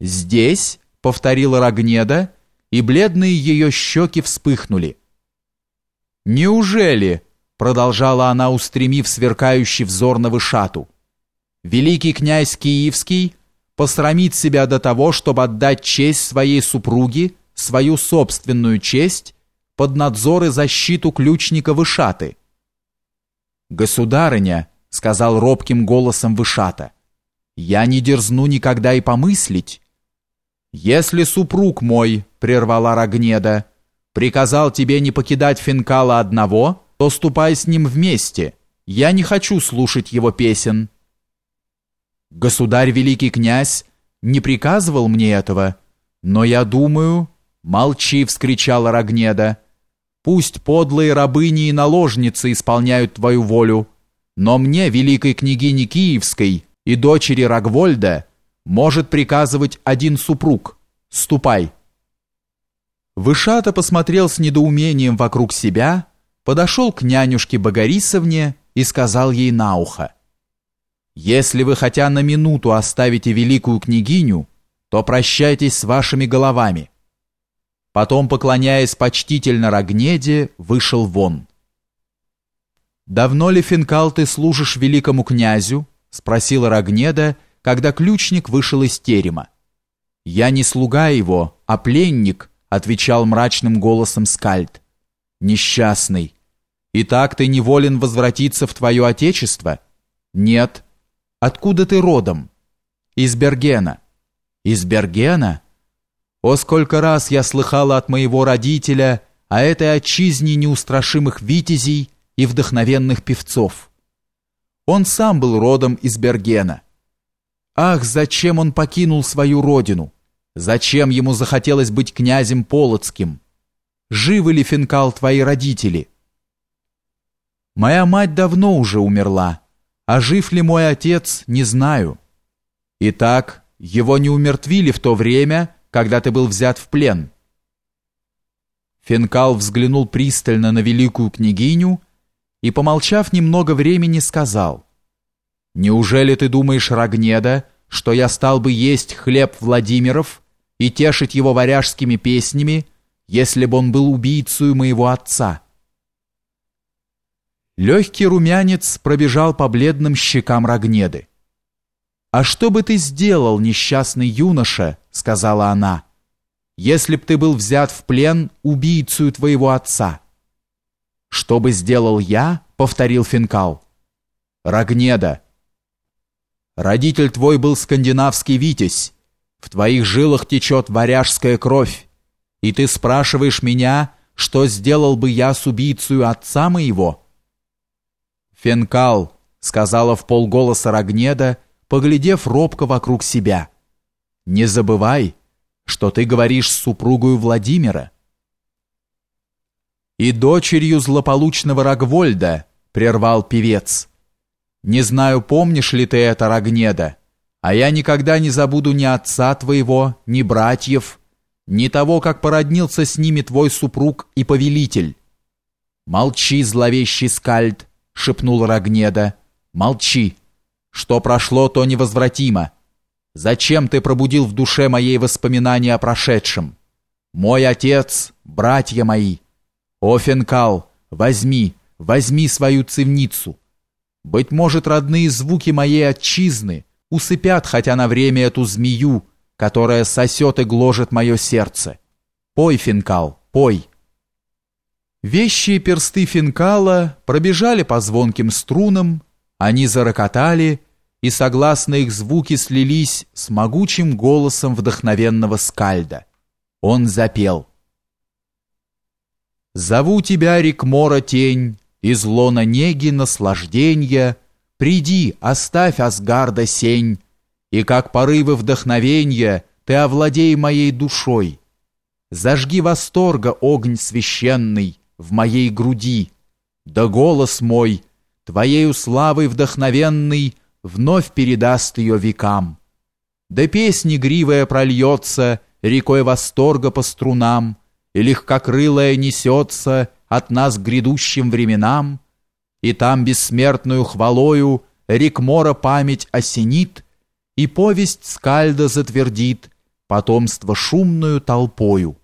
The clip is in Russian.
«Здесь?» — повторила Рогнеда, и бледные ее щеки вспыхнули. «Неужели?» — продолжала она, устремив сверкающий взор на вышату. «Великий князь Киевский посрамит себя до того, чтобы отдать честь своей супруге, свою собственную честь, под надзор и защиту ключника Вышаты». «Государыня», — сказал робким голосом Вышата, — «я не дерзну никогда и помыслить, «Если супруг мой, — прервала Рогнеда, — приказал тебе не покидать Финкала одного, то ступай с ним вместе. Я не хочу слушать его песен». «Государь великий князь не приказывал мне этого, но я думаю...» «Молчи!» — вскричала Рогнеда. «Пусть подлые рабыни и наложницы исполняют твою волю, но мне, великой княгине Киевской и дочери Рогвольда, может приказывать один супруг. Ступай. Вышата посмотрел с недоумением вокруг себя, подошел к нянюшке Богорисовне и сказал ей на ухо. «Если вы хотя на минуту оставите великую княгиню, то прощайтесь с вашими головами». Потом, поклоняясь почтительно Рогнеде, вышел вон. «Давно ли, Финкал, ты служишь великому князю?» — спросила Рогнеда, — когда ключник вышел из терема. «Я не слуга его, а пленник», — отвечал мрачным голосом Скальд. «Несчастный. И так ты неволен возвратиться в твое отечество?» «Нет». «Откуда ты родом?» «Из Бергена». «Из Бергена?» «О, сколько раз я слыхала от моего родителя о этой отчизне неустрашимых витязей и вдохновенных певцов. Он сам был родом из Бергена». Ах, зачем он покинул свою родину? Зачем ему захотелось быть князем Полоцким? Живы ли, Финкал, твои родители? Моя мать давно уже умерла, а жив ли мой отец, не знаю. Итак, его не умертвили в то время, когда ты был взят в плен. Финкал взглянул пристально на великую княгиню и, помолчав немного времени, сказал — Неужели ты думаешь, Рогнеда, что я стал бы есть хлеб Владимиров и тешить его варяжскими песнями, если бы он был убийцей моего отца?» Легкий румянец пробежал по бледным щекам Рогнеды. «А что бы ты сделал, несчастный юноша?» — сказала она. «Если б ты был взят в плен убийцу твоего отца». «Что бы сделал я?» — повторил Финкал. «Рогнеда, Родитель твой был скандинавский витязь. В твоих жилах течет варяжская кровь. И ты спрашиваешь меня, что сделал бы я с убийцей отца моего?» «Фенкал», — сказала в полголоса Рогнеда, поглядев робко вокруг себя. «Не забывай, что ты говоришь с супругою Владимира». «И дочерью злополучного Рогвольда», — прервал певец, — не знаю, помнишь ли ты это, Рогнеда, а я никогда не забуду ни отца твоего, ни братьев, ни того, как породнился с ними твой супруг и повелитель. Молчи, зловещий скальд, шепнул Рогнеда. Молчи. Что прошло, то невозвратимо. Зачем ты пробудил в душе моей воспоминания о прошедшем? Мой отец, братья мои. О, Фенкал, возьми, возьми свою цивницу. Быть может, родные звуки моей отчизны усыпят хотя на время эту змею, которая сосет и гложет мое сердце. Пой, Финкал, пой. Вещие персты Финкала пробежали по звонким струнам, они зарокотали, и согласно их звуки слились с могучим голосом вдохновенного скальда. Он запел. «Зову тебя, Рикмора, тень, из лона неги наслажденья, Приди, оставь Асгарда сень, И как порывы вдохновенья Ты овладей моей душой. Зажги восторга огонь священный В моей груди, да голос мой, Твоею славой вдохновенный, Вновь передаст ее векам. Да песни гривая прольется Рекой восторга по струнам, И легкокрылая несется от нас грядущим временам, и там бессмертную хвалою Рикмора память осенит, и повесть Скальда затвердит, потомство шумную толпою,